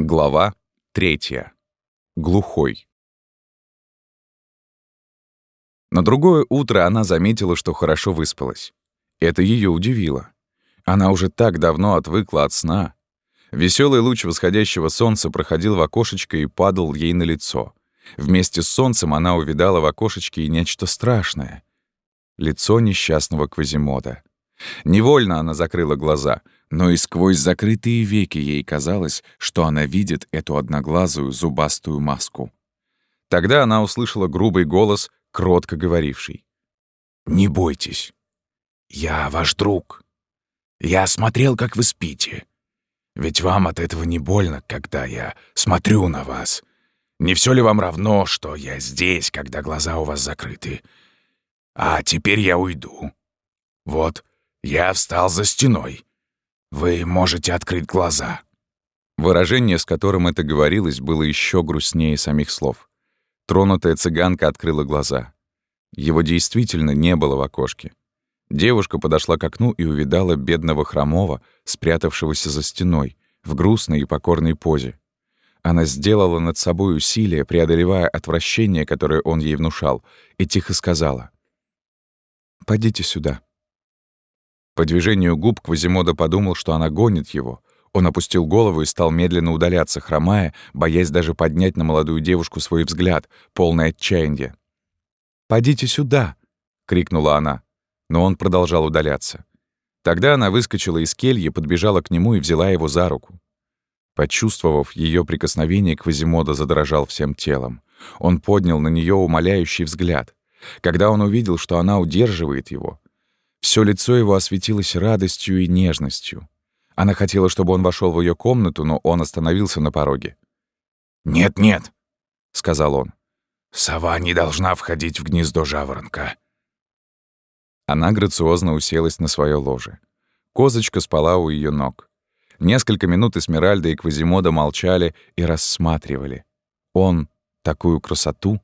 Глава третья. Глухой. На другое утро она заметила, что хорошо выспалась. Это ее удивило. Она уже так давно отвыкла от сна. Веселый луч восходящего солнца проходил в окошечко и падал ей на лицо. Вместе с солнцем она увидала в окошечке и нечто страшное. Лицо несчастного Квазимода. Невольно она закрыла глаза — но и сквозь закрытые веки ей казалось, что она видит эту одноглазую зубастую маску. Тогда она услышала грубый голос, кротко говоривший. «Не бойтесь. Я ваш друг. Я смотрел, как вы спите. Ведь вам от этого не больно, когда я смотрю на вас. Не все ли вам равно, что я здесь, когда глаза у вас закрыты? А теперь я уйду. Вот, я встал за стеной. Вы можете открыть глаза». Выражение, с которым это говорилось, было еще грустнее самих слов. Тронутая цыганка открыла глаза. Его действительно не было в окошке. Девушка подошла к окну и увидала бедного хромого, спрятавшегося за стеной, в грустной и покорной позе. Она сделала над собой усилие, преодолевая отвращение, которое он ей внушал, и тихо сказала. «Пойдите сюда». По движению губ Квазимода подумал, что она гонит его. Он опустил голову и стал медленно удаляться, хромая, боясь даже поднять на молодую девушку свой взгляд, полный отчаяния. «Подите сюда!» — крикнула она. Но он продолжал удаляться. Тогда она выскочила из кельи, подбежала к нему и взяла его за руку. Почувствовав ее прикосновение, Квазимода задрожал всем телом. Он поднял на нее умоляющий взгляд. Когда он увидел, что она удерживает его, все лицо его осветилось радостью и нежностью. Она хотела, чтобы он вошел в ее комнату, но он остановился на пороге. «Нет-нет», — сказал он. «Сова не должна входить в гнездо жаворонка». Она грациозно уселась на свое ложе. Козочка спала у ее ног. Несколько минут Эсмеральда и Квазимода молчали и рассматривали. Он — такую красоту,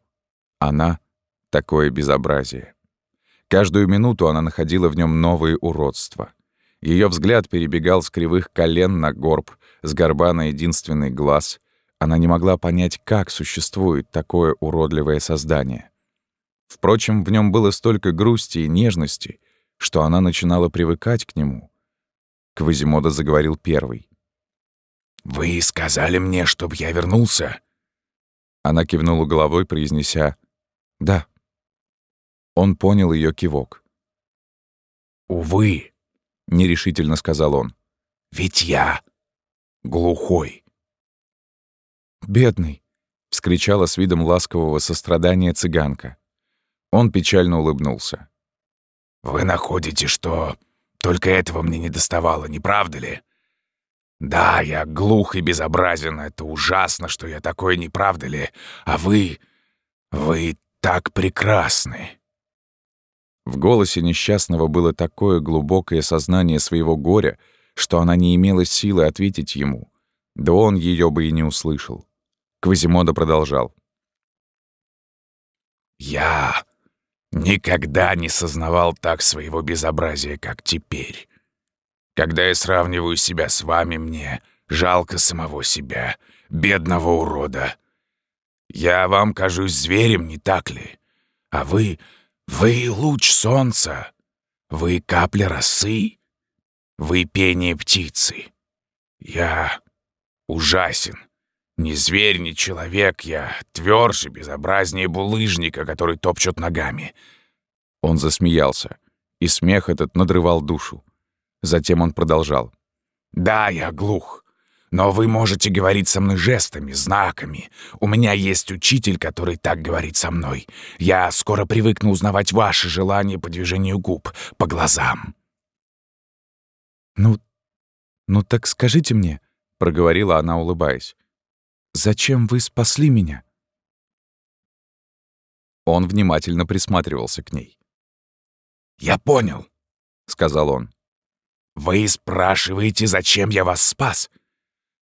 она — такое безобразие. Каждую минуту она находила в нем новые уродства. Ее взгляд перебегал с кривых колен на горб, с горба на единственный глаз. Она не могла понять, как существует такое уродливое создание. Впрочем, в нем было столько грусти и нежности, что она начинала привыкать к нему. Квазимода заговорил первый. «Вы сказали мне, чтобы я вернулся?» Она кивнула головой, произнеся «Да». Он понял ее кивок. «Увы», — нерешительно сказал он, — «ведь я глухой». «Бедный», — вскричала с видом ласкового сострадания цыганка. Он печально улыбнулся. «Вы находите, что только этого мне не доставало, не правда ли? Да, я глух и безобразен, это ужасно, что я такой, не правда ли? А вы... вы так прекрасны». В голосе несчастного было такое глубокое сознание своего горя, что она не имела силы ответить ему. Да он ее бы и не услышал. Квазимода продолжал. «Я никогда не сознавал так своего безобразия, как теперь. Когда я сравниваю себя с вами, мне жалко самого себя, бедного урода. Я вам кажусь зверем, не так ли? А вы вы луч солнца, вы капля росы, вы пение птицы. Я ужасен. Ни зверь, ни человек, я тверже, безобразнее булыжника, который топчет ногами. Он засмеялся, и смех этот надрывал душу. Затем он продолжал. «Да, я глух. Но вы можете говорить со мной жестами, знаками. У меня есть учитель, который так говорит со мной. Я скоро привыкну узнавать ваши желания по движению губ, по глазам». «Ну, ну так скажите мне», — проговорила она, улыбаясь, «зачем вы спасли меня?» Он внимательно присматривался к ней. «Я понял», — сказал он. «Вы спрашиваете, зачем я вас спас?»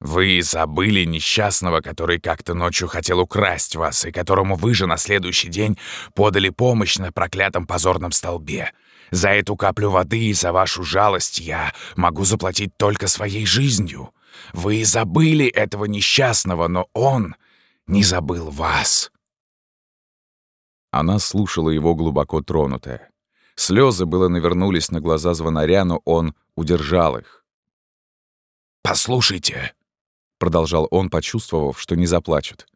Вы забыли несчастного, который как-то ночью хотел украсть вас, и которому вы же на следующий день подали помощь на проклятом позорном столбе. За эту каплю воды и за вашу жалость я могу заплатить только своей жизнью. Вы забыли этого несчастного, но он не забыл вас». Она слушала его глубоко тронутая. Слезы было навернулись на глаза звонаря, но он удержал их. «Послушайте», — продолжал он, почувствовав, что не заплачет.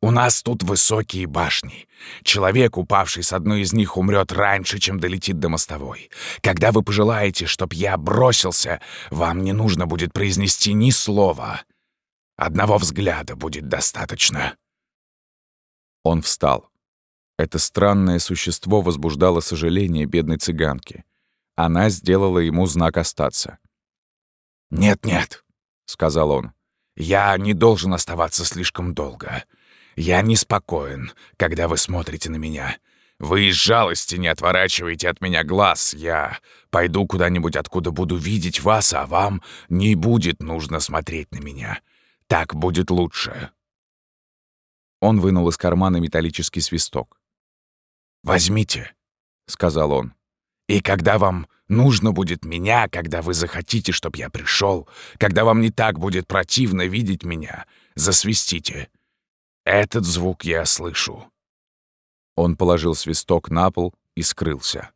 «У нас тут высокие башни. Человек, упавший с одной из них, умрет раньше, чем долетит до мостовой. Когда вы пожелаете, чтоб я бросился, вам не нужно будет произнести ни слова. Одного взгляда будет достаточно». Он встал. Это странное существо возбуждало сожаление бедной цыганки. Она сделала ему знак остаться. «Нет-нет», — сказал он, — «я не должен оставаться слишком долго. Я неспокоен, когда вы смотрите на меня. Вы из жалости не отворачиваете от меня глаз. Я пойду куда-нибудь, откуда буду видеть вас, а вам не будет нужно смотреть на меня. Так будет лучше». Он вынул из кармана металлический свисток. «Возьмите», — сказал он. «И когда вам нужно будет меня, когда вы захотите, чтоб я пришел, когда вам не так будет противно видеть меня, засвистите. Этот звук я слышу». Он положил свисток на пол и скрылся.